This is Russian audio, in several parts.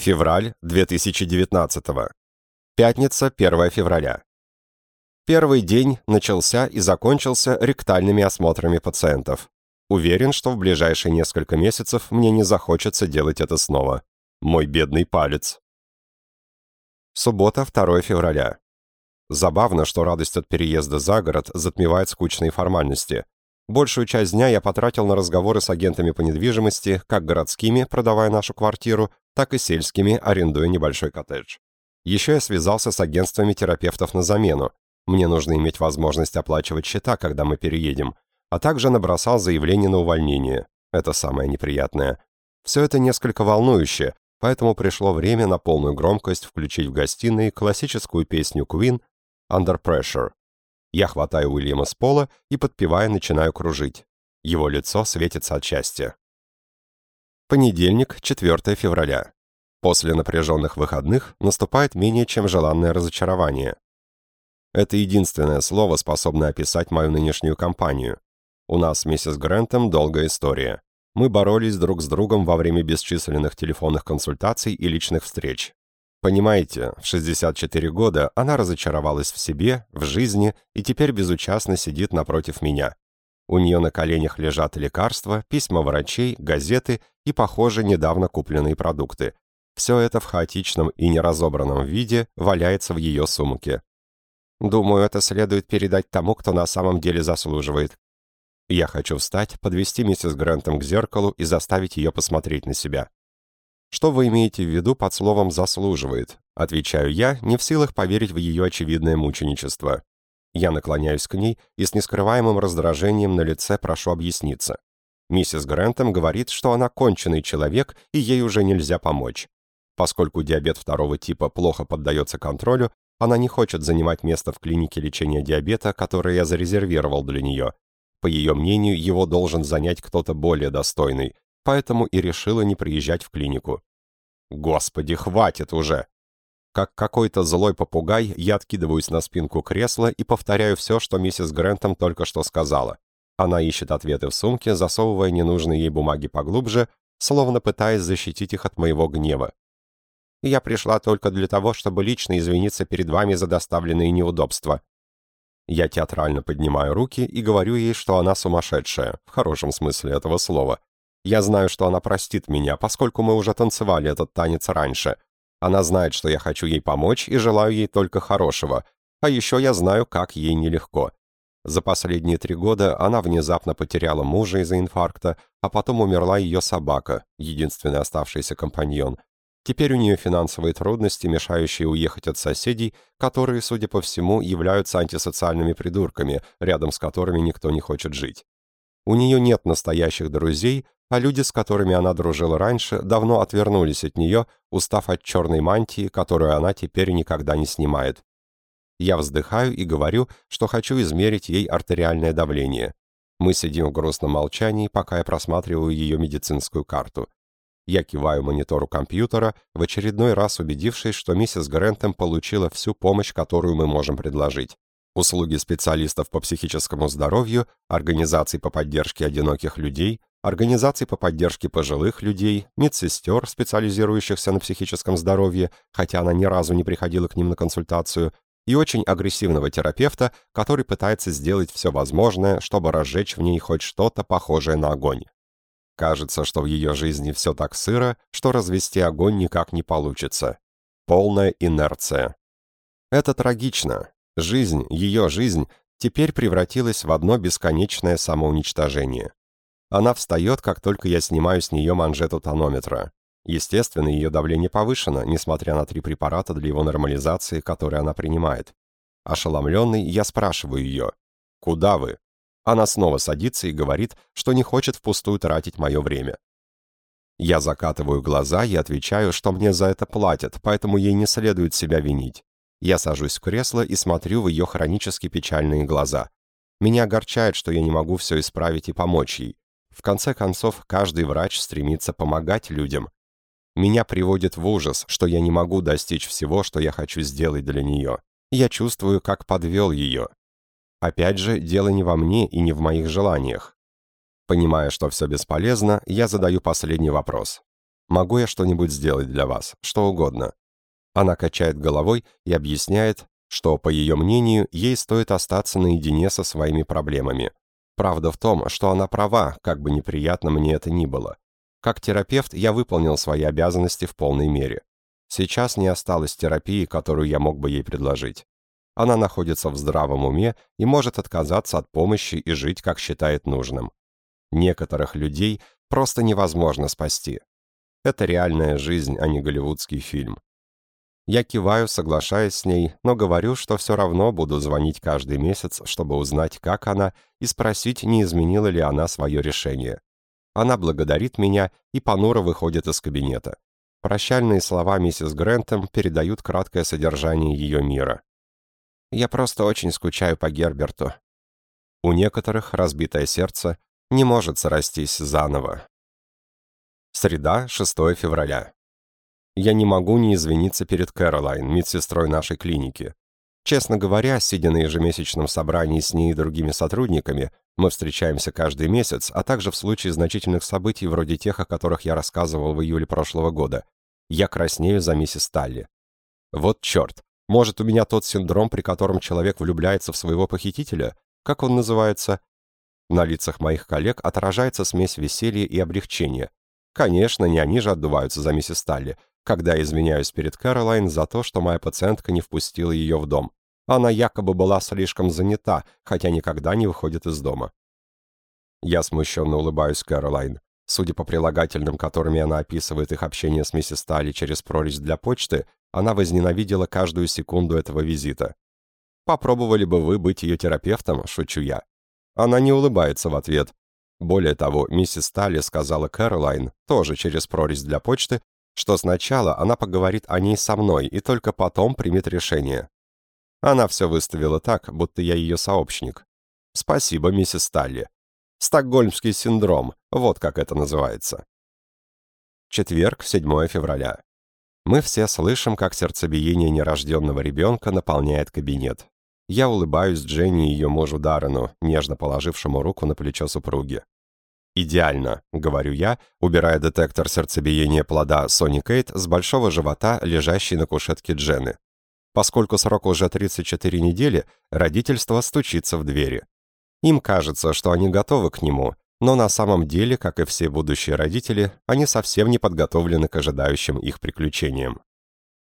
Февраль 2019. Пятница, 1 февраля. Первый день начался и закончился ректальными осмотрами пациентов. Уверен, что в ближайшие несколько месяцев мне не захочется делать это снова. Мой бедный палец. Суббота, 2 февраля. Забавно, что радость от переезда за город затмевает скучные формальности. Большую часть дня я потратил на разговоры с агентами по недвижимости, как городскими, продавая нашу квартиру, так и сельскими, арендуя небольшой коттедж. Еще я связался с агентствами терапевтов на замену. Мне нужно иметь возможность оплачивать счета, когда мы переедем, а также набросал заявление на увольнение. Это самое неприятное. Все это несколько волнующе, поэтому пришло время на полную громкость включить в гостиной классическую песню Queen «Under Pressure». Я хватаю Уильяма с пола и, подпевая, начинаю кружить. Его лицо светится от счастья. Понедельник, 4 февраля. После напряженных выходных наступает менее чем желанное разочарование. Это единственное слово, способное описать мою нынешнюю кампанию. У нас с миссис Грентом долгая история. Мы боролись друг с другом во время бесчисленных телефонных консультаций и личных встреч. Понимаете, в 64 года она разочаровалась в себе, в жизни и теперь безучастно сидит напротив меня. У нее на коленях лежат лекарства, письма врачей, газеты и, похоже, недавно купленные продукты. Все это в хаотичном и неразобранном виде валяется в ее сумке. Думаю, это следует передать тому, кто на самом деле заслуживает. Я хочу встать, подвести миссис Грантом к зеркалу и заставить ее посмотреть на себя. Что вы имеете в виду под словом «заслуживает»? Отвечаю я, не в силах поверить в ее очевидное мученичество. Я наклоняюсь к ней и с нескрываемым раздражением на лице прошу объясниться. Миссис Грантом говорит, что она конченый человек, и ей уже нельзя помочь. Поскольку диабет второго типа плохо поддается контролю, она не хочет занимать место в клинике лечения диабета, которое я зарезервировал для нее. По ее мнению, его должен занять кто-то более достойный, поэтому и решила не приезжать в клинику. Господи, хватит уже! Как какой-то злой попугай, я откидываюсь на спинку кресла и повторяю все, что миссис Грентом только что сказала. Она ищет ответы в сумке, засовывая ненужные ей бумаги поглубже, словно пытаясь защитить их от моего гнева. «Я пришла только для того, чтобы лично извиниться перед вами за доставленные неудобства». Я театрально поднимаю руки и говорю ей, что она сумасшедшая, в хорошем смысле этого слова. Я знаю, что она простит меня, поскольку мы уже танцевали этот танец раньше. Она знает, что я хочу ей помочь и желаю ей только хорошего. А еще я знаю, как ей нелегко. За последние три года она внезапно потеряла мужа из-за инфаркта, а потом умерла ее собака, единственный оставшийся компаньон. Теперь у нее финансовые трудности, мешающие уехать от соседей, которые, судя по всему, являются антисоциальными придурками, рядом с которыми никто не хочет жить. У нее нет настоящих друзей, а люди, с которыми она дружила раньше, давно отвернулись от нее, устав от черной мантии, которую она теперь никогда не снимает. Я вздыхаю и говорю, что хочу измерить ей артериальное давление. Мы сидим в грустном молчании, пока я просматриваю ее медицинскую карту. Я киваю монитору компьютера, в очередной раз убедившись, что миссис Грентем получила всю помощь, которую мы можем предложить услуги специалистов по психическому здоровью, организаций по поддержке одиноких людей, организаций по поддержке пожилых людей, медсестер, специализирующихся на психическом здоровье, хотя она ни разу не приходила к ним на консультацию, и очень агрессивного терапевта, который пытается сделать все возможное, чтобы разжечь в ней хоть что-то похожее на огонь. Кажется, что в ее жизни все так сыро, что развести огонь никак не получится. Полная инерция. Это трагично, Жизнь, ее жизнь, теперь превратилась в одно бесконечное самоуничтожение. Она встает, как только я снимаю с нее манжету тонометра. Естественно, ее давление повышено, несмотря на три препарата для его нормализации, которые она принимает. Ошеломленный, я спрашиваю ее, «Куда вы?» Она снова садится и говорит, что не хочет впустую тратить мое время. Я закатываю глаза и отвечаю, что мне за это платят, поэтому ей не следует себя винить. Я сажусь в кресло и смотрю в ее хронически печальные глаза. Меня огорчает, что я не могу все исправить и помочь ей. В конце концов, каждый врач стремится помогать людям. Меня приводит в ужас, что я не могу достичь всего, что я хочу сделать для нее. Я чувствую, как подвел ее. Опять же, дело не во мне и не в моих желаниях. Понимая, что все бесполезно, я задаю последний вопрос. Могу я что-нибудь сделать для вас? Что угодно?» Она качает головой и объясняет, что, по ее мнению, ей стоит остаться наедине со своими проблемами. Правда в том, что она права, как бы неприятно мне это ни было. Как терапевт я выполнил свои обязанности в полной мере. Сейчас не осталось терапии, которую я мог бы ей предложить. Она находится в здравом уме и может отказаться от помощи и жить, как считает нужным. Некоторых людей просто невозможно спасти. Это реальная жизнь, а не голливудский фильм. Я киваю, соглашаясь с ней, но говорю, что все равно буду звонить каждый месяц, чтобы узнать, как она, и спросить, не изменила ли она свое решение. Она благодарит меня и понуро выходит из кабинета. Прощальные слова миссис Грентом передают краткое содержание ее мира. «Я просто очень скучаю по Герберту». У некоторых разбитое сердце не может срастись заново. Среда, 6 февраля. Я не могу не извиниться перед Кэролайн, медсестрой нашей клиники. Честно говоря, сидя на ежемесячном собрании с ней и другими сотрудниками, мы встречаемся каждый месяц, а также в случае значительных событий вроде тех, о которых я рассказывал в июле прошлого года. Я краснею за миссис Талли. Вот черт, может, у меня тот синдром, при котором человек влюбляется в своего похитителя? Как он называется? На лицах моих коллег отражается смесь веселья и облегчения. Конечно, не они же отдуваются за миссис Талли, когда извиняюсь перед Кэролайн за то, что моя пациентка не впустила ее в дом. Она якобы была слишком занята, хотя никогда не выходит из дома. Я смущенно улыбаюсь Кэролайн. Судя по прилагательным, которыми она описывает их общение с миссис Талли через прорезь для почты, она возненавидела каждую секунду этого визита. «Попробовали бы вы быть ее терапевтом?» – шучу я. Она не улыбается в ответ, более того, миссис Талли сказала Кэролайн, тоже через прорезь для почты, что сначала она поговорит о ней со мной и только потом примет решение. Она все выставила так, будто я ее сообщник. Спасибо, миссис Талли. Стокгольмский синдром, вот как это называется. Четверг, 7 февраля. Мы все слышим, как сердцебиение нерожденного ребенка наполняет кабинет. Я улыбаюсь Дженни и ее мужу Даррену, нежно положившему руку на плечо супруги. «Идеально», — говорю я, убирая детектор сердцебиения плода Сони Кейт с большого живота, лежащий на кушетке Дженны. Поскольку срок уже 34 недели, родительство стучится в двери. Им кажется, что они готовы к нему, но на самом деле, как и все будущие родители, они совсем не подготовлены к ожидающим их приключениям.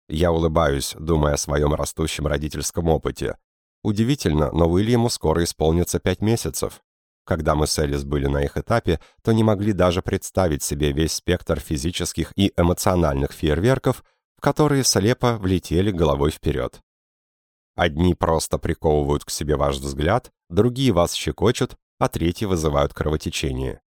Я улыбаюсь, думая о своем растущем родительском опыте, Удивительно, но Уильяму скоро исполнится пять месяцев. Когда мы с Элис были на их этапе, то не могли даже представить себе весь спектр физических и эмоциональных фейерверков, в которые слепо влетели головой вперед. Одни просто приковывают к себе ваш взгляд, другие вас щекочут, а третьи вызывают кровотечение.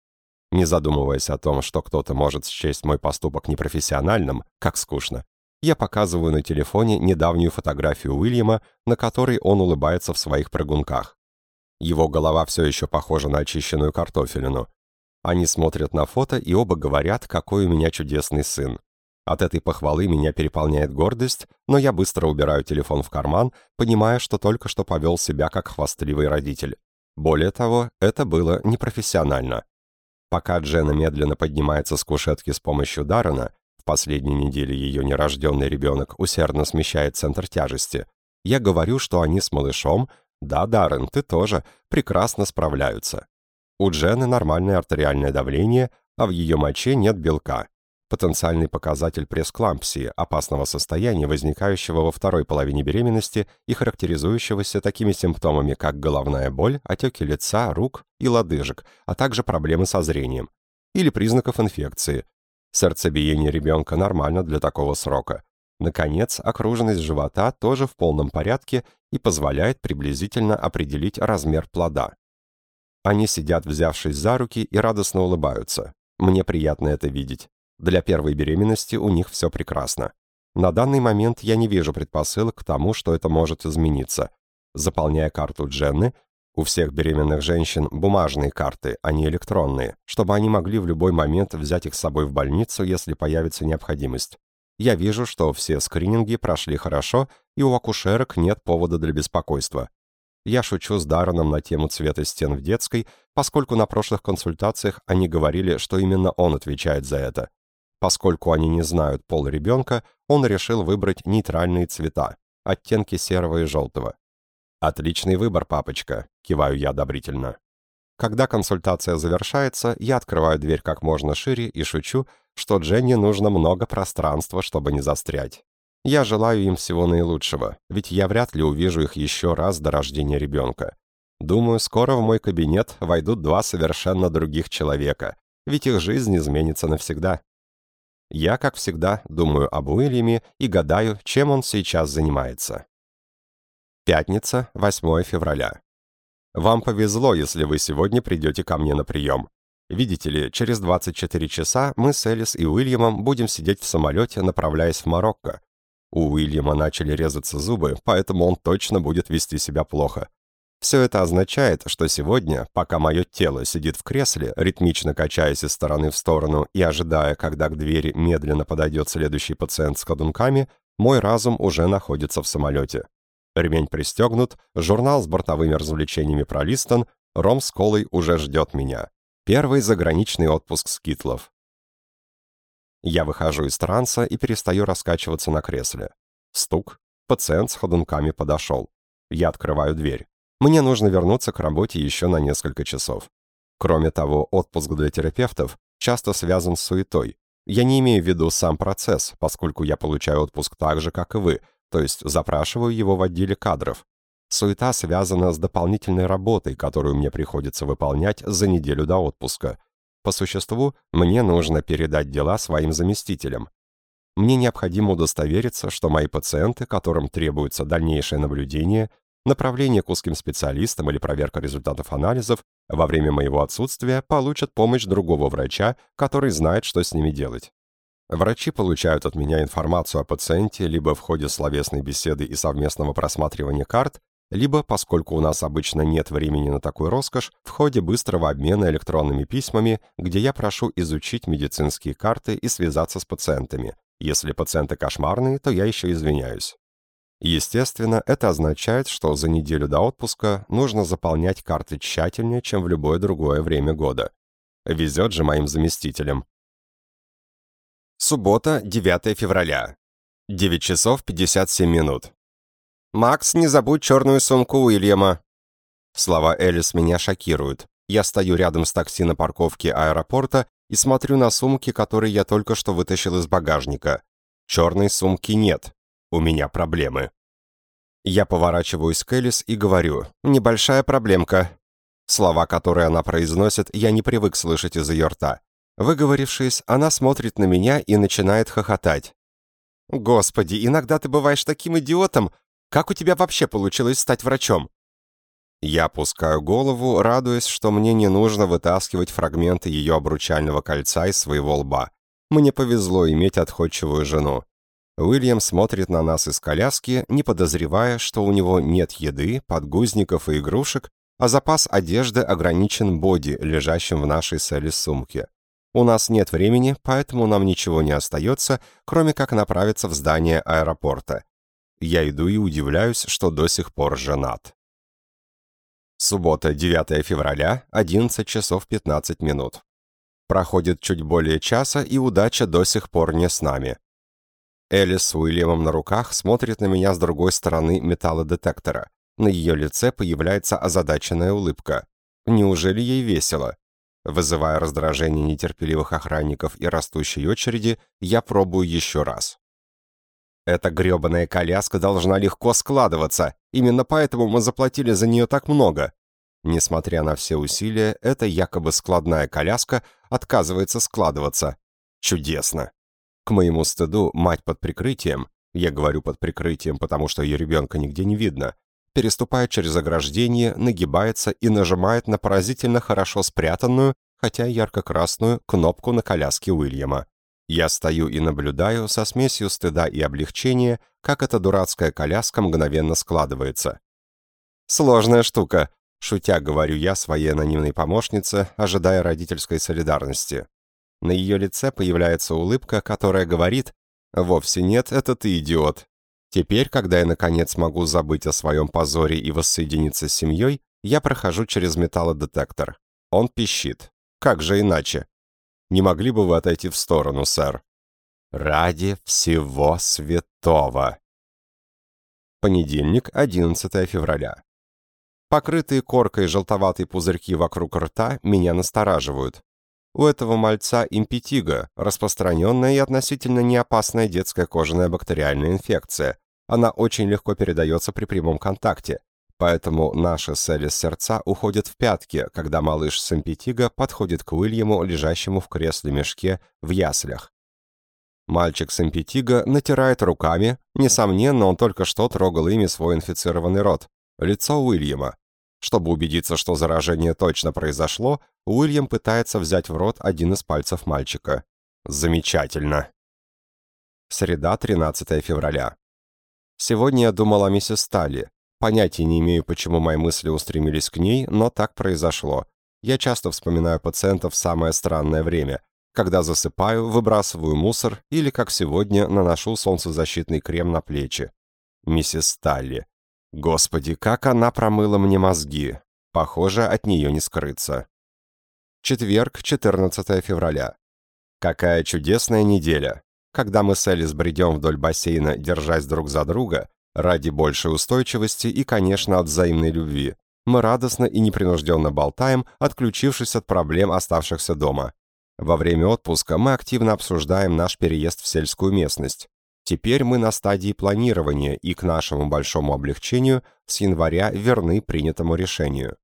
Не задумываясь о том, что кто-то может счесть мой поступок непрофессиональным, как скучно, я показываю на телефоне недавнюю фотографию Уильяма, на которой он улыбается в своих прыгунках. Его голова все еще похожа на очищенную картофелину. Они смотрят на фото и оба говорят, какой у меня чудесный сын. От этой похвалы меня переполняет гордость, но я быстро убираю телефон в карман, понимая, что только что повел себя как хвастливый родитель. Более того, это было непрофессионально. Пока Джена медленно поднимается с кушетки с помощью Даррена, последней неделе ее нерожденный ребенок усердно смещает центр тяжести, я говорю, что они с малышом, да, Даррен, ты тоже, прекрасно справляются. У Джены нормальное артериальное давление, а в ее моче нет белка. Потенциальный показатель пресклампсии, опасного состояния, возникающего во второй половине беременности и характеризующегося такими симптомами, как головная боль, отеки лица, рук и лодыжек, а также проблемы со зрением. Или признаков инфекции, Сердцебиение ребенка нормально для такого срока. Наконец, окруженность живота тоже в полном порядке и позволяет приблизительно определить размер плода. Они сидят, взявшись за руки, и радостно улыбаются. Мне приятно это видеть. Для первой беременности у них все прекрасно. На данный момент я не вижу предпосылок к тому, что это может измениться. Заполняя карту Дженны, у всех беременных женщин бумажные карты, а не электронные, чтобы они могли в любой момент взять их с собой в больницу, если появится необходимость. Я вижу, что все скрининги прошли хорошо, и у акушерок нет повода для беспокойства. Я шучу с Дарреном на тему цвета стен в детской, поскольку на прошлых консультациях они говорили, что именно он отвечает за это. Поскольку они не знают пол ребенка, он решил выбрать нейтральные цвета, оттенки серого и желтого. «Отличный выбор, папочка», — киваю я одобрительно. Когда консультация завершается, я открываю дверь как можно шире и шучу, что Дженни нужно много пространства, чтобы не застрять. Я желаю им всего наилучшего, ведь я вряд ли увижу их еще раз до рождения ребенка. Думаю, скоро в мой кабинет войдут два совершенно других человека, ведь их жизнь изменится навсегда. Я, как всегда, думаю об Уильяме и гадаю, чем он сейчас занимается. Пятница, 8 февраля. Вам повезло, если вы сегодня придете ко мне на прием. Видите ли, через 24 часа мы с Элис и Уильямом будем сидеть в самолете, направляясь в Марокко. У Уильяма начали резаться зубы, поэтому он точно будет вести себя плохо. Все это означает, что сегодня, пока мое тело сидит в кресле, ритмично качаясь из стороны в сторону и ожидая, когда к двери медленно подойдет следующий пациент с ходунками, мой разум уже находится в самолете. Ремень пристегнут, журнал с бортовыми развлечениями пролистан, ром с колой уже ждет меня. Первый заграничный отпуск скитлов. Я выхожу из транса и перестаю раскачиваться на кресле. Стук. Пациент с ходунками подошел. Я открываю дверь. Мне нужно вернуться к работе еще на несколько часов. Кроме того, отпуск для терапевтов часто связан с суетой. Я не имею в виду сам процесс, поскольку я получаю отпуск так же, как и вы, то есть запрашиваю его в отделе кадров. Суета связана с дополнительной работой, которую мне приходится выполнять за неделю до отпуска. По существу, мне нужно передать дела своим заместителям. Мне необходимо удостовериться, что мои пациенты, которым требуется дальнейшее наблюдение, направление к узким специалистам или проверка результатов анализов во время моего отсутствия получат помощь другого врача, который знает, что с ними делать. Врачи получают от меня информацию о пациенте либо в ходе словесной беседы и совместного просматривания карт, либо, поскольку у нас обычно нет времени на такую роскошь, в ходе быстрого обмена электронными письмами, где я прошу изучить медицинские карты и связаться с пациентами. Если пациенты кошмарные, то я еще извиняюсь. Естественно, это означает, что за неделю до отпуска нужно заполнять карты тщательнее, чем в любое другое время года. Везет же моим заместителям. Суббота, 9 февраля. 9 часов 57 минут. «Макс, не забудь черную сумку Уильяма!» Слова Элис меня шокируют. Я стою рядом с такси на парковке аэропорта и смотрю на сумки, которые я только что вытащил из багажника. Черной сумки нет. У меня проблемы. Я поворачиваюсь к Элис и говорю «Небольшая проблемка». Слова, которые она произносит, я не привык слышать из ее рта. Выговорившись, она смотрит на меня и начинает хохотать. «Господи, иногда ты бываешь таким идиотом! Как у тебя вообще получилось стать врачом?» Я опускаю голову, радуясь, что мне не нужно вытаскивать фрагменты ее обручального кольца из своего лба. Мне повезло иметь отходчивую жену. Уильям смотрит на нас из коляски, не подозревая, что у него нет еды, подгузников и игрушек, а запас одежды ограничен боди, лежащим в нашей цели сумке. У нас нет времени, поэтому нам ничего не остается, кроме как направиться в здание аэропорта. Я иду и удивляюсь, что до сих пор женат. Суббота, 9 февраля, 11 часов 15 минут. Проходит чуть более часа, и удача до сих пор не с нами. Элис с Уильямом на руках смотрит на меня с другой стороны металлодетектора. На ее лице появляется озадаченная улыбка. Неужели ей весело? Вызывая раздражение нетерпеливых охранников и растущей очереди, я пробую еще раз. Эта гребаная коляска должна легко складываться. Именно поэтому мы заплатили за нее так много. Несмотря на все усилия, эта якобы складная коляска отказывается складываться. Чудесно. К моему стыду, мать под прикрытием, я говорю под прикрытием, потому что ее ребенка нигде не видно, переступает через ограждение, нагибается и нажимает на поразительно хорошо спрятанную, хотя ярко-красную, кнопку на коляске Уильяма. Я стою и наблюдаю со смесью стыда и облегчения, как эта дурацкая коляска мгновенно складывается. «Сложная штука», — шутя говорю я своей анонимной помощнице, ожидая родительской солидарности. На ее лице появляется улыбка, которая говорит «Вовсе нет, это ты идиот». Теперь, когда я наконец могу забыть о своем позоре и воссоединиться с семьей, я прохожу через металлодетектор. Он пищит. Как же иначе? Не могли бы вы отойти в сторону, сэр? Ради всего святого. Понедельник, 11 февраля. Покрытые коркой желтоватые пузырьки вокруг рта меня настораживают. У этого мальца импетиго, распространенная и относительно неопасная детская кожаная бактериальная инфекция. Она очень легко передается при прямом контакте. Поэтому наши с Элис сердца уходят в пятки, когда малыш с импетиго подходит к Уильяму, лежащему в кресле-мешке в яслях. Мальчик с импетиго натирает руками, несомненно, он только что трогал ими свой инфицированный рот, лицо Уильяма. Чтобы убедиться, что заражение точно произошло, Уильям пытается взять в рот один из пальцев мальчика. Замечательно. Среда, 13 февраля. Сегодня я думал о миссис Сталли. Понятия не имею, почему мои мысли устремились к ней, но так произошло. Я часто вспоминаю пациентов в самое странное время, когда засыпаю, выбрасываю мусор или, как сегодня, наношу солнцезащитный крем на плечи. Миссис Сталли. Господи, как она промыла мне мозги. Похоже, от нее не скрыться. Четверг, 14 февраля. Какая чудесная неделя. Когда мы с Элис бредем вдоль бассейна, держась друг за друга, ради большей устойчивости и, конечно, от взаимной любви, мы радостно и непринужденно болтаем, отключившись от проблем оставшихся дома. Во время отпуска мы активно обсуждаем наш переезд в сельскую местность. Теперь мы на стадии планирования и, к нашему большому облегчению, с января верны принятому решению.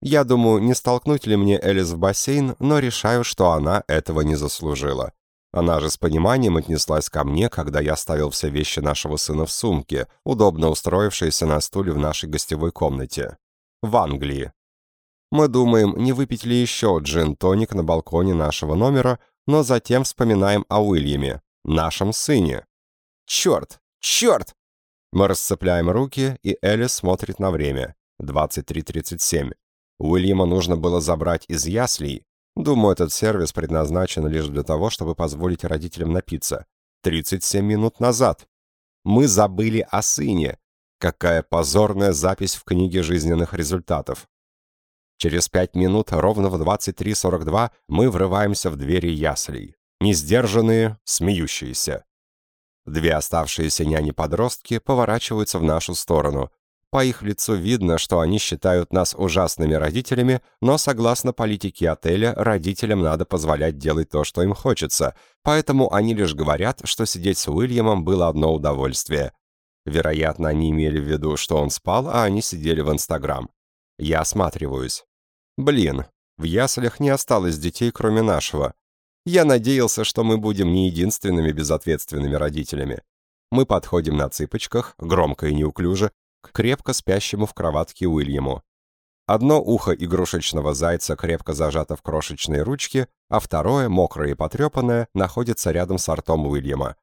Я думаю, не столкнуть ли мне Элис в бассейн, но решаю, что она этого не заслужила. Она же с пониманием отнеслась ко мне, когда я оставил все вещи нашего сына в сумке, удобно устроившиеся на стуле в нашей гостевой комнате. В Англии. Мы думаем, не выпить ли еще джин-тоник на балконе нашего номера, но затем вспоминаем о Уильяме, нашем сыне. Черт! Черт! Мы расцепляем руки, и Элис смотрит на время. 23.37. Уильяма нужно было забрать из яслей. Думаю, этот сервис предназначен лишь для того, чтобы позволить родителям напиться. 37 минут назад. Мы забыли о сыне. Какая позорная запись в книге жизненных результатов. Через пять минут, ровно в 23.42, мы врываемся в двери яслей. Несдержанные, смеющиеся. Две оставшиеся няни-подростки поворачиваются в нашу сторону. По их лицу видно, что они считают нас ужасными родителями, но согласно политике отеля, родителям надо позволять делать то, что им хочется, поэтому они лишь говорят, что сидеть с Уильямом было одно удовольствие. Вероятно, они имели в виду, что он спал, а они сидели в Инстаграм. Я осматриваюсь. Блин, в яслях не осталось детей, кроме нашего. Я надеялся, что мы будем не единственными безответственными родителями. Мы подходим на цыпочках, громко и неуклюже, к крепко спящему в кроватке Уильяму. Одно ухо игрушечного зайца крепко зажато в крошечной ручке, а второе, мокрое и потрепанное, находится рядом с ртом Уильяма.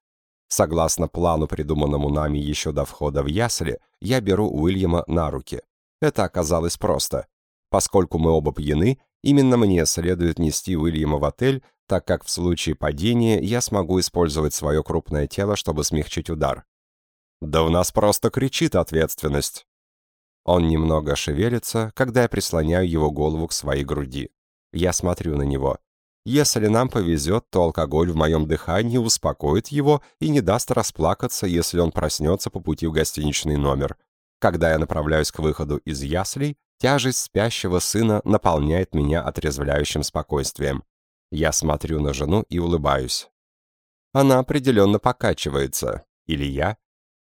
Согласно плану, придуманному нами еще до входа в ясли, я беру Уильяма на руки. Это оказалось просто. Поскольку мы оба пьяны, именно мне следует нести Уильяма в отель, так как в случае падения я смогу использовать свое крупное тело, чтобы смягчить удар. Да у нас просто кричит ответственность. Он немного шевелится, когда я прислоняю его голову к своей груди. Я смотрю на него. Если нам повезет, то алкоголь в моем дыхании успокоит его и не даст расплакаться, если он проснется по пути в гостиничный номер. Когда я направляюсь к выходу из яслей, Тяжесть спящего сына наполняет меня отрезвляющим спокойствием. Я смотрю на жену и улыбаюсь. Она определенно покачивается. Или я?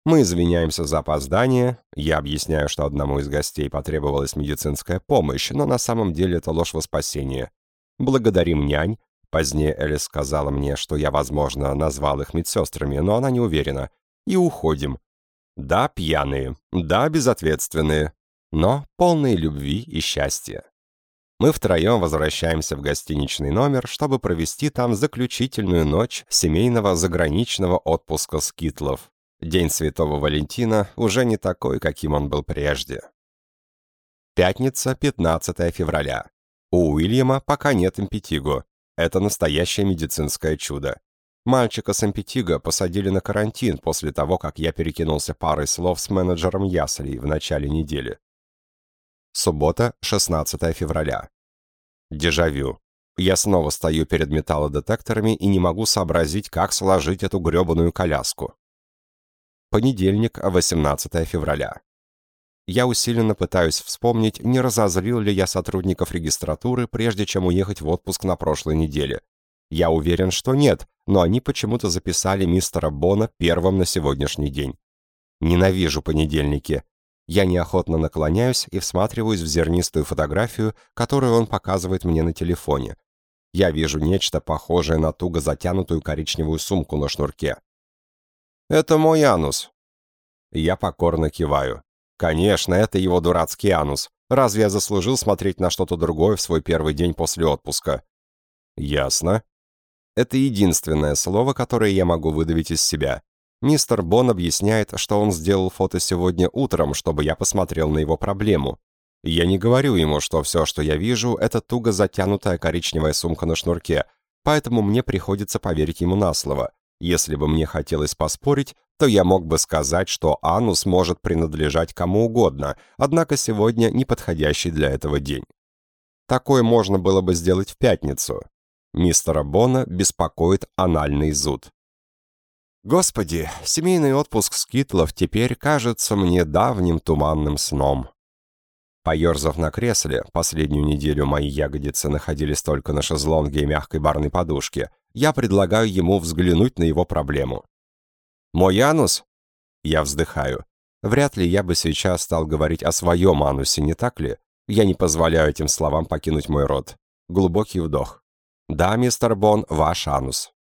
Мы извиняемся за опоздание. Я объясняю, что одному из гостей потребовалась медицинская помощь, но на самом деле это ложь во спасение. Благодарим нянь. Позднее Элис сказала мне, что я, возможно, назвал их медсестрами, но она не уверена. И уходим. Да, пьяные. Да, безответственные но полной любви и счастья. Мы втроем возвращаемся в гостиничный номер, чтобы провести там заключительную ночь семейного заграничного отпуска скитлов. День Святого Валентина уже не такой, каким он был прежде. Пятница, 15 февраля. У Уильяма пока нет импетиго. Это настоящее медицинское чудо. Мальчика с импетиго посадили на карантин после того, как я перекинулся парой слов с менеджером Яслей в начале недели. Суббота, 16 февраля. Дежавю. Я снова стою перед металлодетекторами и не могу сообразить, как сложить эту гребаную коляску. Понедельник, 18 февраля. Я усиленно пытаюсь вспомнить, не разозлил ли я сотрудников регистратуры, прежде чем уехать в отпуск на прошлой неделе. Я уверен, что нет, но они почему-то записали мистера Бона первым на сегодняшний день. Ненавижу понедельники. Я неохотно наклоняюсь и всматриваюсь в зернистую фотографию, которую он показывает мне на телефоне. Я вижу нечто похожее на туго затянутую коричневую сумку на шнурке. «Это мой анус». Я покорно киваю. «Конечно, это его дурацкий анус. Разве я заслужил смотреть на что-то другое в свой первый день после отпуска?» «Ясно», это единственное слово, которое я могу выдавить из себя. Мистер Бон объясняет, что он сделал фото сегодня утром, чтобы я посмотрел на его проблему. Я не говорю ему, что все, что я вижу, это туго затянутая коричневая сумка на шнурке, поэтому мне приходится поверить ему на слово. Если бы мне хотелось поспорить, то я мог бы сказать, что анус может принадлежать кому угодно, однако сегодня неподходящий для этого день. Такое можно было бы сделать в пятницу, Мистера Бона беспокоит анальный зуд. Господи, семейный отпуск Скитлов теперь кажется мне давним туманным сном. Поерзав на кресле, последнюю неделю мои ягодицы находились только на шезлонге и мягкой барной подушке, я предлагаю ему взглянуть на его проблему. «Мой анус?» Я вздыхаю. Вряд ли я бы сейчас стал говорить о своем анусе, не так ли? Я не позволяю этим словам покинуть мой рот. Глубокий вдох. «Да, мистер Бон, ваш анус».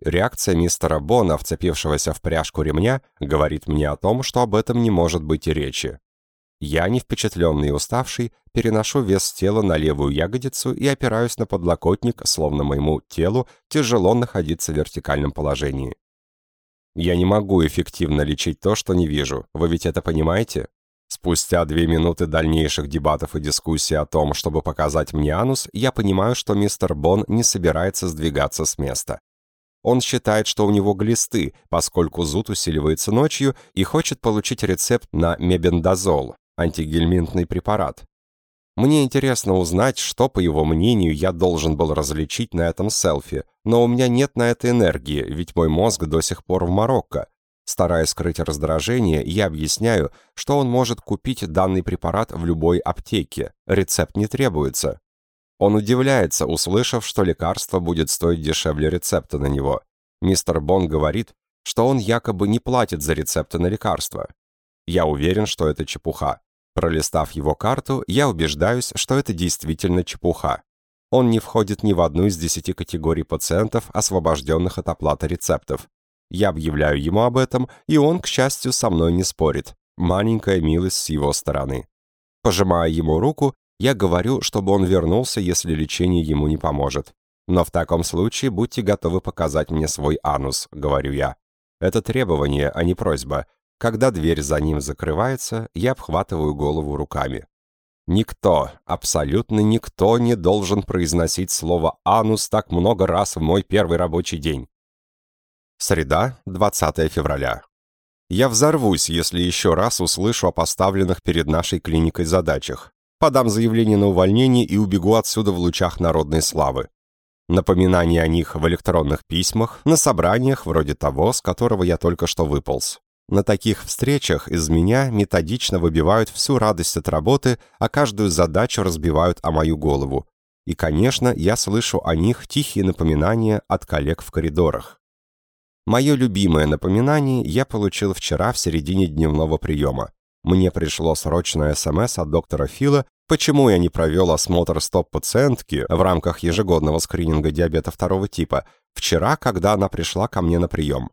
Реакция мистера Бона, вцепившегося в пряжку ремня, говорит мне о том, что об этом не может быть и речи. Я, не впечатленный и уставший, переношу вес тела на левую ягодицу и опираюсь на подлокотник, словно моему телу тяжело находиться в вертикальном положении. Я не могу эффективно лечить то, что не вижу. Вы ведь это понимаете? Спустя две минуты дальнейших дебатов и дискуссий о том, чтобы показать мне анус, я понимаю, что мистер Бон не собирается сдвигаться с места. Он считает, что у него глисты, поскольку зуд усиливается ночью и хочет получить рецепт на мебендазол, антигельминтный препарат. Мне интересно узнать, что, по его мнению, я должен был различить на этом селфи, но у меня нет на это энергии, ведь мой мозг до сих пор в Марокко, Стараясь скрыть раздражение, я объясняю, что он может купить данный препарат в любой аптеке. Рецепт не требуется. Он удивляется, услышав, что лекарство будет стоить дешевле рецепта на него. Мистер Бон говорит, что он якобы не платит за рецепты на лекарства. Я уверен, что это чепуха. Пролистав его карту, я убеждаюсь, что это действительно чепуха. Он не входит ни в одну из десяти категорий пациентов, освобожденных от оплаты рецептов. Я объявляю ему об этом, и он, к счастью, со мной не спорит. Маленькая милость с его стороны. Пожимая ему руку, я говорю, чтобы он вернулся, если лечение ему не поможет. Но в таком случае будьте готовы показать мне свой анус, говорю я. Это требование, а не просьба. Когда дверь за ним закрывается, я обхватываю голову руками. Никто, абсолютно никто не должен произносить слово «анус» так много раз в мой первый рабочий день. Среда, 20 февраля. Я взорвусь, если еще раз услышу о поставленных перед нашей клиникой задачах. Подам заявление на увольнение и убегу отсюда в лучах народной славы. Напоминание о них в электронных письмах, на собраниях вроде того, с которого я только что выполз. На таких встречах из меня методично выбивают всю радость от работы, а каждую задачу разбивают о мою голову. И, конечно, я слышу о них тихие напоминания от коллег в коридорах. Мое любимое напоминание я получил вчера в середине дневного приема. Мне пришло срочное СМС от доктора Фила, почему я не провел осмотр стоп-пациентки в рамках ежегодного скрининга диабета второго типа вчера, когда она пришла ко мне на прием.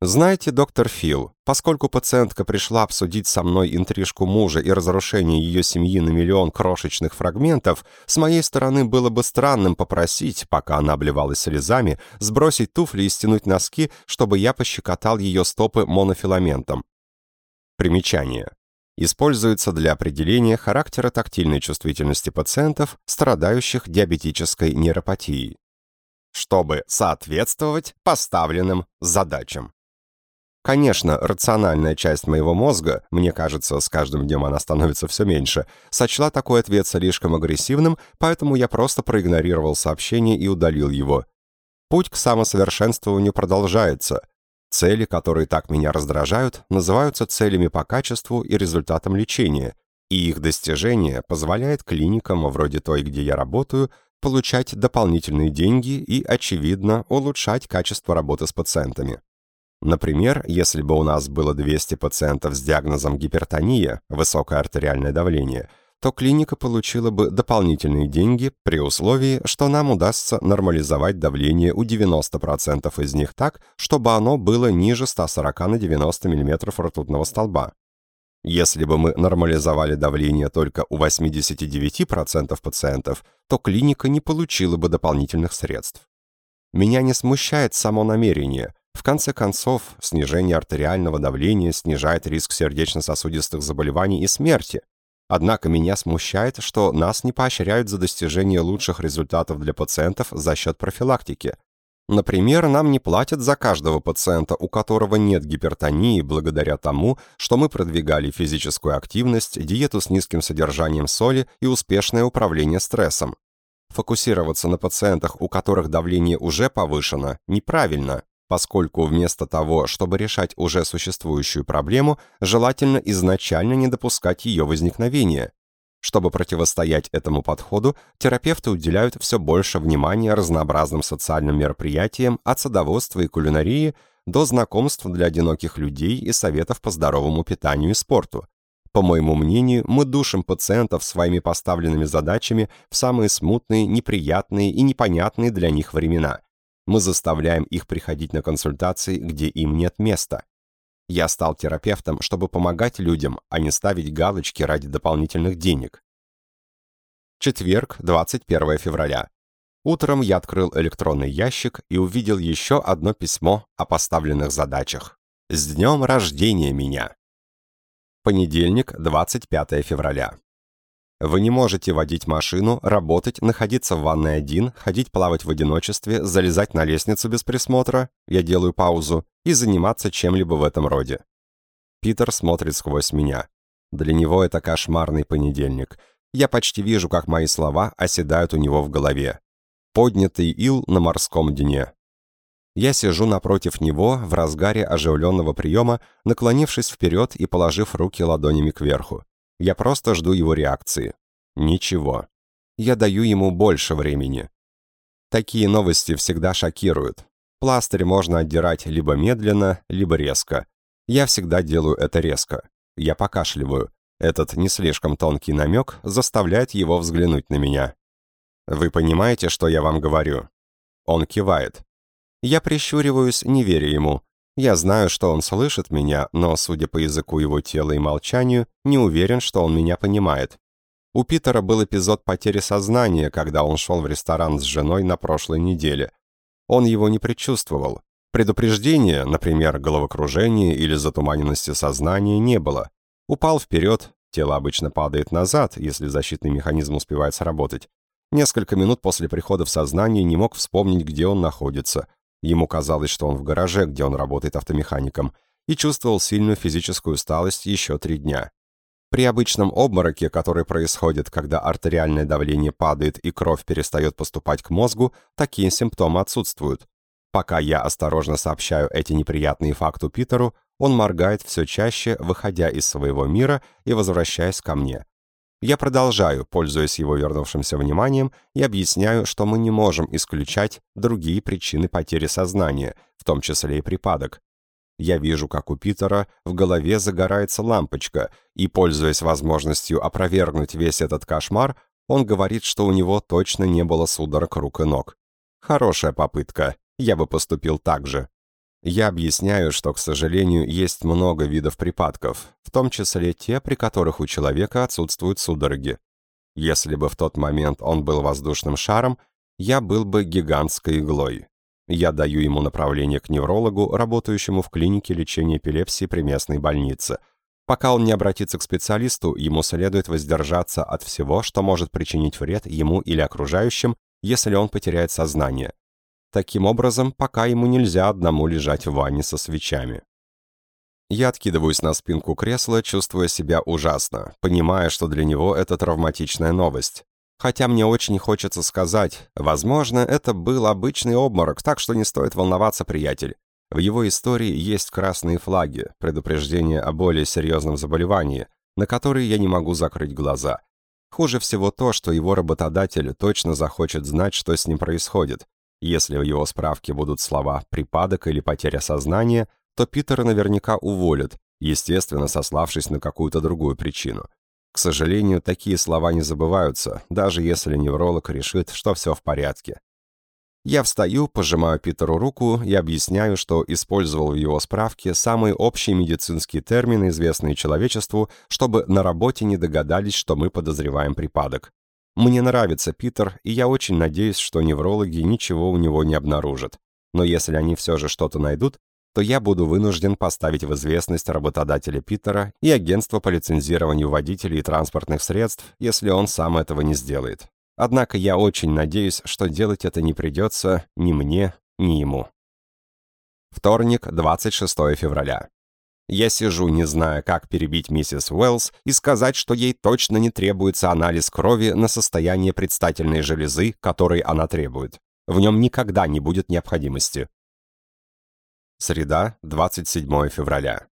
Знаете, доктор Фил, поскольку пациентка пришла обсудить со мной интрижку мужа и разрушение ее семьи на миллион крошечных фрагментов, с моей стороны было бы странным попросить, пока она обливалась слезами, сбросить туфли и стянуть носки, чтобы я пощекотал ее стопы монофиламентом. Примечание. Используется для определения характера тактильной чувствительности пациентов, страдающих диабетической нейропатией чтобы соответствовать поставленным задачам. Конечно, рациональная часть моего мозга, мне кажется, с каждым днем она становится все меньше, сочла такой ответ слишком агрессивным, поэтому я просто проигнорировал сообщение и удалил его. Путь к самосовершенствованию продолжается. Цели, которые так меня раздражают, называются целями по качеству и результатам лечения, и их достижение позволяет клиникам, вроде той, где я работаю, получать дополнительные деньги и, очевидно, улучшать качество работы с пациентами. Например, если бы у нас было 200 пациентов с диагнозом гипертония, высокое артериальное давление, то клиника получила бы дополнительные деньги при условии, что нам удастся нормализовать давление у 90% из них так, чтобы оно было ниже 140 на 90 мм ртутного столба. Если бы мы нормализовали давление только у 89% пациентов, то клиника не получила бы дополнительных средств. Меня не смущает само намерение – в конце концов, снижение артериального давления снижает риск сердечно-сосудистых заболеваний и смерти. Однако меня смущает, что нас не поощряют за достижение лучших результатов для пациентов за счет профилактики. Например, нам не платят за каждого пациента, у которого нет гипертонии, благодаря тому, что мы продвигали физическую активность, диету с низким содержанием соли и успешное управление стрессом. Фокусироваться на пациентах, у которых давление уже повышено, неправильно поскольку вместо того, чтобы решать уже существующую проблему, желательно изначально не допускать ее возникновения. Чтобы противостоять этому подходу, терапевты уделяют все больше внимания разнообразным социальным мероприятиям от садоводства и кулинарии до знакомств для одиноких людей и советов по здоровому питанию и спорту. По моему мнению, мы душим пациентов своими поставленными задачами в самые смутные, неприятные и непонятные для них времена – мы заставляем их приходить на консультации, где им нет места. Я стал терапевтом, чтобы помогать людям, а не ставить галочки ради дополнительных денег. Четверг, 21 февраля. Утром я открыл электронный ящик и увидел еще одно письмо о поставленных задачах. «С днем рождения меня!» Понедельник, 25 февраля. Вы не можете водить машину, работать, находиться в ванной один, ходить плавать в одиночестве, залезать на лестницу без присмотра, я делаю паузу, и заниматься чем-либо в этом роде. Питер смотрит сквозь меня. Для него это кошмарный понедельник. Я почти вижу, как мои слова оседают у него в голове. Поднятый ил на морском дне. Я сижу напротив него в разгаре оживленного приема, наклонившись вперед и положив руки ладонями кверху. Я просто жду его реакции. Ничего. Я даю ему больше времени. Такие новости всегда шокируют. Пластырь можно отдирать либо медленно, либо резко. Я всегда делаю это резко. Я покашливаю. Этот не слишком тонкий намек заставляет его взглянуть на меня. «Вы понимаете, что я вам говорю?» Он кивает. Я прищуриваюсь, не веря ему. Я знаю, что он слышит меня, но, судя по языку его тела и молчанию, не уверен, что он меня понимает. У Питера был эпизод потери сознания, когда он шел в ресторан с женой на прошлой неделе. Он его не предчувствовал. Предупреждения, например, головокружения или затуманенности сознания, не было. Упал вперед, тело обычно падает назад, если защитный механизм успевает сработать. Несколько минут после прихода в сознание не мог вспомнить, где он находится, Ему казалось, что он в гараже, где он работает автомехаником, и чувствовал сильную физическую усталость еще три дня. При обычном обмороке, который происходит, когда артериальное давление падает и кровь перестает поступать к мозгу, такие симптомы отсутствуют. Пока я осторожно сообщаю эти неприятные факты Питеру, он моргает все чаще, выходя из своего мира и возвращаясь ко мне. Я продолжаю, пользуясь его вернувшимся вниманием, и объясняю, что мы не можем исключать другие причины потери сознания, в том числе и припадок. Я вижу, как у Питера в голове загорается лампочка, и, пользуясь возможностью опровергнуть весь этот кошмар, он говорит, что у него точно не было судорог рук и ног. Хорошая попытка, я бы поступил так же. Я объясняю, что, к сожалению, есть много видов припадков, в том числе те, при которых у человека отсутствуют судороги. Если бы в тот момент он был воздушным шаром, я был бы гигантской иглой. Я даю ему направление к неврологу, работающему в клинике лечения эпилепсии при местной больнице. Пока он не обратится к специалисту, ему следует воздержаться от всего, что может причинить вред ему или окружающим, если он потеряет сознание. Таким образом, пока ему нельзя одному лежать в ванне со свечами. Я откидываюсь на спинку кресла, чувствуя себя ужасно, понимая, что для него это травматичная новость. Хотя мне очень хочется сказать, возможно, это был обычный обморок, так что не стоит волноваться, приятель. В его истории есть красные флаги, предупреждение о более серьезном заболевании, на которые я не могу закрыть глаза. Хуже всего то, что его работодатель точно захочет знать, что с ним происходит. Если в его справке будут слова «припадок» или «потеря сознания», то Питера наверняка уволят, естественно, сославшись на какую-то другую причину. К сожалению, такие слова не забываются, даже если невролог решит, что все в порядке. Я встаю, пожимаю Питеру руку и объясняю, что использовал в его справке самые общие медицинские термины, известные человечеству, чтобы на работе не догадались, что мы подозреваем припадок. Мне нравится Питер, и я очень надеюсь, что неврологи ничего у него не обнаружат. Но если они все же что-то найдут, то я буду вынужден поставить в известность работодателя Питера и агентство по лицензированию водителей и транспортных средств, если он сам этого не сделает. Однако я очень надеюсь, что делать это не придется ни мне, ни ему. Вторник, 26 февраля. Я сижу, не зная, как перебить миссис Уэллс и сказать, что ей точно не требуется анализ крови на состояние предстательной железы, который она требует. В нем никогда не будет необходимости. Среда, 27 февраля.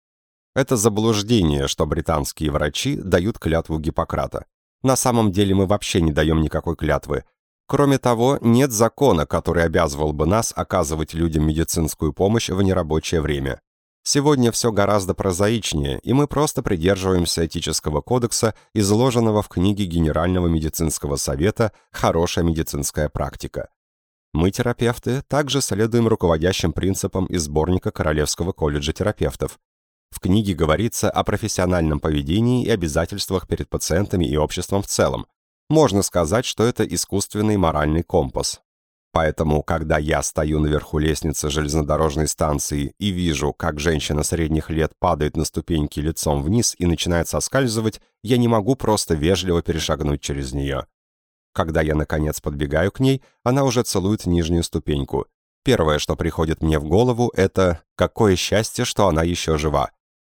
Это заблуждение, что британские врачи дают клятву Гиппократа. На самом деле мы вообще не даем никакой клятвы. Кроме того, нет закона, который обязывал бы нас оказывать людям медицинскую помощь в нерабочее время. Сегодня все гораздо прозаичнее, и мы просто придерживаемся этического кодекса, изложенного в книге Генерального медицинского совета «Хорошая медицинская практика». Мы, терапевты, также следуем руководящим принципам из сборника Королевского колледжа терапевтов, в книге говорится о профессиональном поведении и обязательствах перед пациентами и обществом в целом. Можно сказать, что это искусственный моральный компас. Поэтому, когда я стою наверху лестницы железнодорожной станции и вижу, как женщина средних лет падает на ступеньки лицом вниз и начинает соскальзывать, я не могу просто вежливо перешагнуть через нее. Когда я, наконец, подбегаю к ней, она уже целует нижнюю ступеньку. Первое, что приходит мне в голову, это «какое счастье, что она еще жива».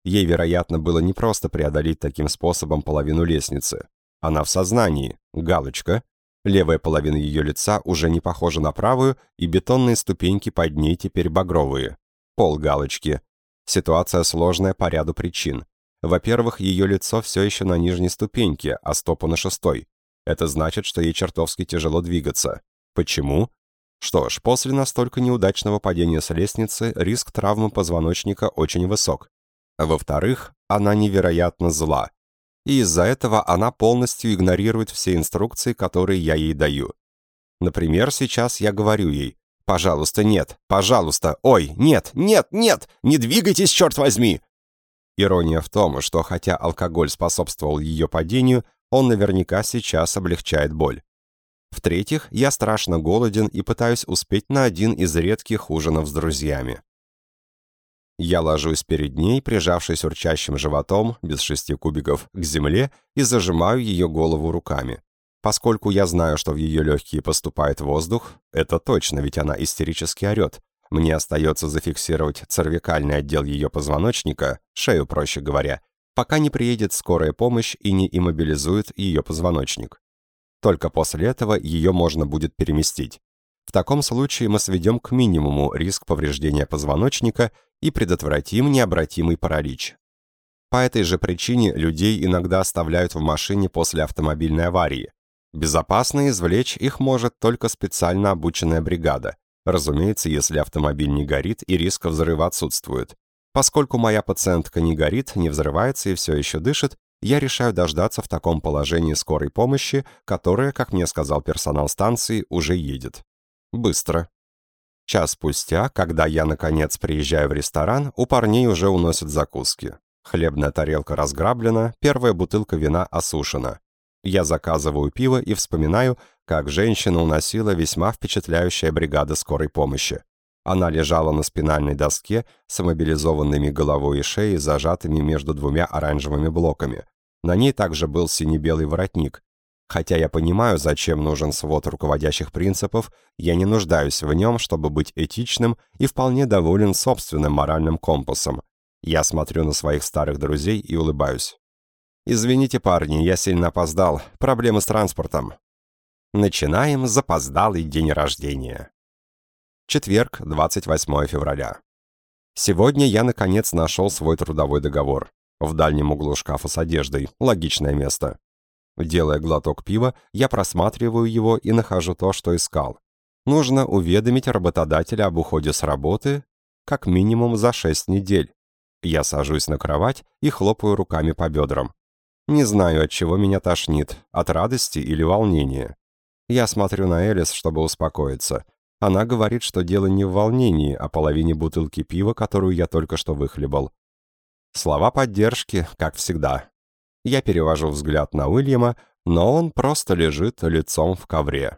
Ей, вероятно, было непросто преодолеть таким способом половину лестницы. Она в сознании, галочка. Левая половина ее лица уже не похожа на правую, и бетонные ступеньки под ней теперь багровые. Пол галочки. Ситуация сложная по ряду причин. Во-первых, ее лицо все еще на нижней ступеньке, а стопа на шестой. Это значит, что ей чертовски тяжело двигаться. Почему? Что ж, после настолько неудачного падения с лестницы риск травмы позвоночника очень высок. Во-вторых, она невероятно зла. И из-за этого она полностью игнорирует все инструкции, которые я ей даю. Например, сейчас я говорю ей «Пожалуйста, нет! Пожалуйста! Ой, нет! Нет! Нет! Не двигайтесь, черт возьми!» Ирония в том, что хотя алкоголь способствовал ее падению, он наверняка сейчас облегчает боль. В-третьих, я страшно голоден и пытаюсь успеть на один из редких ужинов с друзьями. Я ложусь перед ней, прижавшись урчащим животом, без шести кубиков, к земле и зажимаю ее голову руками. Поскольку я знаю, что в ее легкие поступает воздух, это точно, ведь она истерически орет. Мне остается зафиксировать цервикальный отдел ее позвоночника, шею, проще говоря, пока не приедет скорая помощь и не иммобилизует ее позвоночник. Только после этого ее можно будет переместить. В таком случае мы сведем к минимуму риск повреждения позвоночника и предотвратим необратимый паралич. По этой же причине людей иногда оставляют в машине после автомобильной аварии. Безопасно извлечь их может только специально обученная бригада. Разумеется, если автомобиль не горит и риска взрыва отсутствует. Поскольку моя пациентка не горит, не взрывается и все еще дышит, я решаю дождаться в таком положении скорой помощи, которая, как мне сказал персонал станции, уже едет. Быстро. Час спустя, когда я, наконец, приезжаю в ресторан, у парней уже уносят закуски. Хлебная тарелка разграблена, первая бутылка вина осушена. Я заказываю пиво и вспоминаю, как женщина уносила весьма впечатляющая бригада скорой помощи. Она лежала на спинальной доске с мобилизованными головой и шеей, зажатыми между двумя оранжевыми блоками. На ней также был сине-белый воротник, Хотя я понимаю, зачем нужен свод руководящих принципов, я не нуждаюсь в нем, чтобы быть этичным и вполне доволен собственным моральным компасом. Я смотрю на своих старых друзей и улыбаюсь. «Извините, парни, я сильно опоздал. Проблемы с транспортом». Начинаем запоздалый день рождения. Четверг, 28 февраля. Сегодня я, наконец, нашел свой трудовой договор. В дальнем углу шкафа с одеждой. Логичное место. Делая глоток пива, я просматриваю его и нахожу то, что искал. Нужно уведомить работодателя об уходе с работы как минимум за 6 недель. Я сажусь на кровать и хлопаю руками по бедрам. Не знаю, от чего меня тошнит, от радости или волнения. Я смотрю на Элис, чтобы успокоиться. Она говорит, что дело не в волнении, а половине бутылки пива, которую я только что выхлебал. Слова поддержки, как всегда. Я перевожу взгляд на Уильяма, но он просто лежит лицом в ковре.